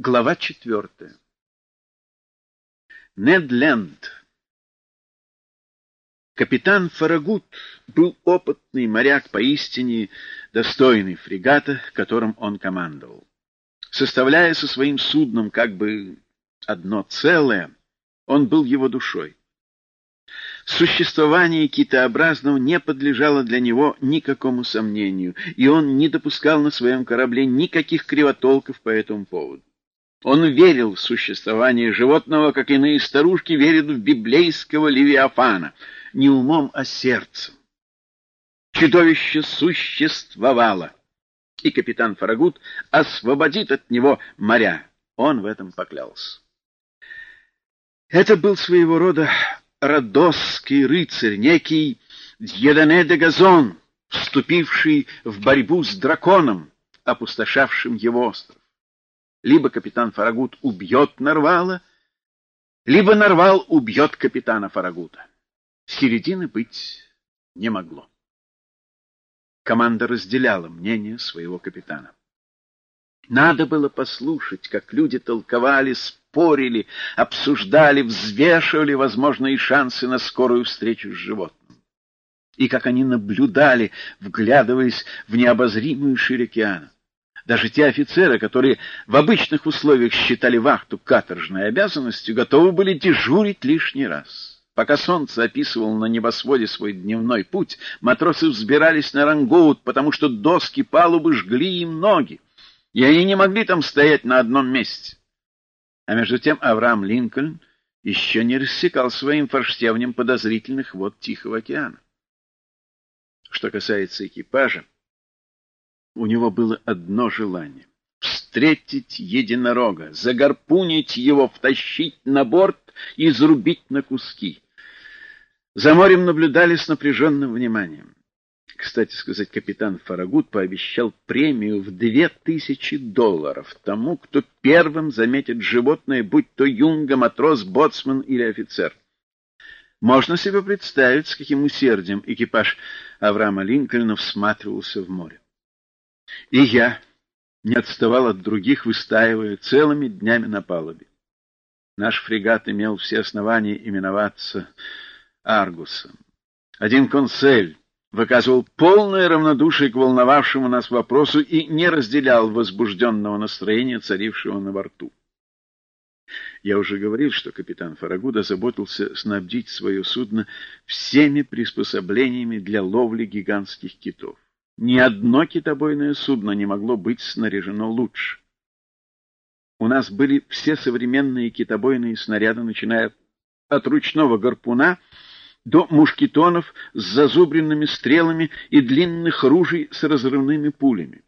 Глава четвертая. Нед Ленд. Капитан Фарагут был опытный моряк, поистине достойный фрегата, которым он командовал. Составляя со своим судном как бы одно целое, он был его душой. Существование китообразного не подлежало для него никакому сомнению, и он не допускал на своем корабле никаких кривотолков по этому поводу. Он верил в существование животного, как иные старушки верят в библейского Левиафана, не умом, а сердцем. Чудовище существовало, и капитан Фарагут освободит от него моря. Он в этом поклялся. Это был своего рода родосский рыцарь, некий Дьедане де Газон, вступивший в борьбу с драконом, опустошавшим его остров. Либо капитан Фарагут убьет Нарвала, либо Нарвал убьет капитана Фарагута. Середины быть не могло. Команда разделяла мнение своего капитана. Надо было послушать, как люди толковали, спорили, обсуждали, взвешивали возможные шансы на скорую встречу с животным. И как они наблюдали, вглядываясь в необозримую ширь океана. Даже те офицеры, которые в обычных условиях считали вахту каторжной обязанностью, готовы были дежурить лишний раз. Пока солнце описывало на небосводе свой дневной путь, матросы взбирались на рангоут, потому что доски палубы жгли им ноги, и они не могли там стоять на одном месте. А между тем Авраам Линкольн еще не рассекал своим форштевнем подозрительных вод Тихого океана. Что касается экипажа, у него было одно желание — встретить единорога, загарпунить его, втащить на борт и зарубить на куски. За морем наблюдали с напряженным вниманием. Кстати сказать, капитан Фарагут пообещал премию в две тысячи долларов тому, кто первым заметит животное, будь то юнга, матрос, боцман или офицер. Можно себе представить, с каким усердием экипаж Авраама Линкольна всматривался в море. И я не отставал от других, выстаивая целыми днями на палубе. Наш фрегат имел все основания именоваться Аргусом. Один консель выказывал полное равнодушие к волновавшему нас вопросу и не разделял возбужденного настроения, царившего на борту. Я уже говорил, что капитан Фарагуда заботился снабдить свое судно всеми приспособлениями для ловли гигантских китов. Ни одно китобойное судно не могло быть снаряжено лучше. У нас были все современные китобойные снаряды, начиная от ручного гарпуна до мушкетонов с зазубренными стрелами и длинных ружей с разрывными пулями.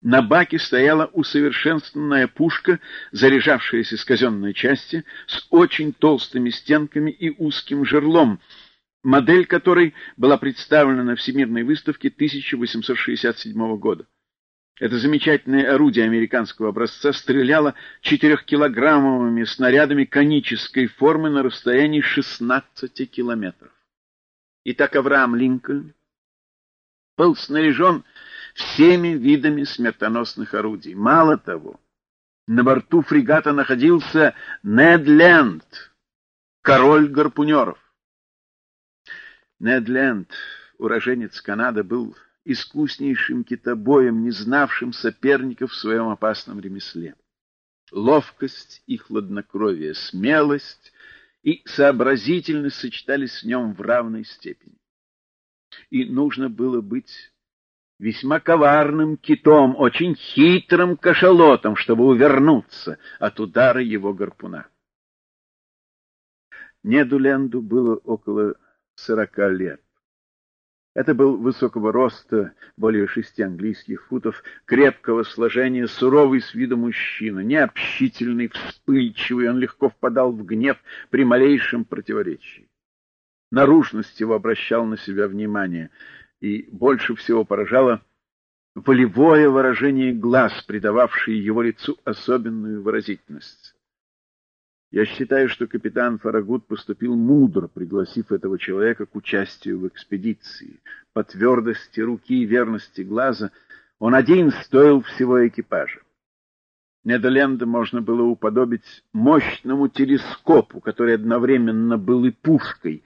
На баке стояла усовершенствованная пушка, заряжавшаяся из казенной части, с очень толстыми стенками и узким жерлом, модель которой была представлена на Всемирной выставке 1867 года. Это замечательное орудие американского образца стреляло четырехкилограммовыми снарядами конической формы на расстоянии 16 километров. Итак, Авраам Линкольн был снаряжен всеми видами смертоносных орудий. Мало того, на борту фрегата находился Нед Ленд, король гарпунеров. Нед Ленд, уроженец Канады, был искуснейшим китобоем, не знавшим соперников в своем опасном ремесле. Ловкость и хладнокровие, смелость и сообразительность сочетались в нем в равной степени. И нужно было быть весьма коварным китом, очень хитрым кашалотом, чтобы увернуться от удара его гарпуна. Неду Ленду было около сорока лет. Это был высокого роста, более шести английских футов, крепкого сложения, суровый с виду мужчина, необщительный, вспыльчивый, он легко впадал в гнев при малейшем противоречии. Наружность его обращал на себя внимание, и больше всего поражало волевое выражение глаз, придававшее его лицу особенную выразительность. Я считаю, что капитан Фарагут поступил мудро, пригласив этого человека к участию в экспедиции. По твердости руки и верности глаза он один стоил всего экипажа. Недоленда можно было уподобить мощному телескопу, который одновременно был и пушкой,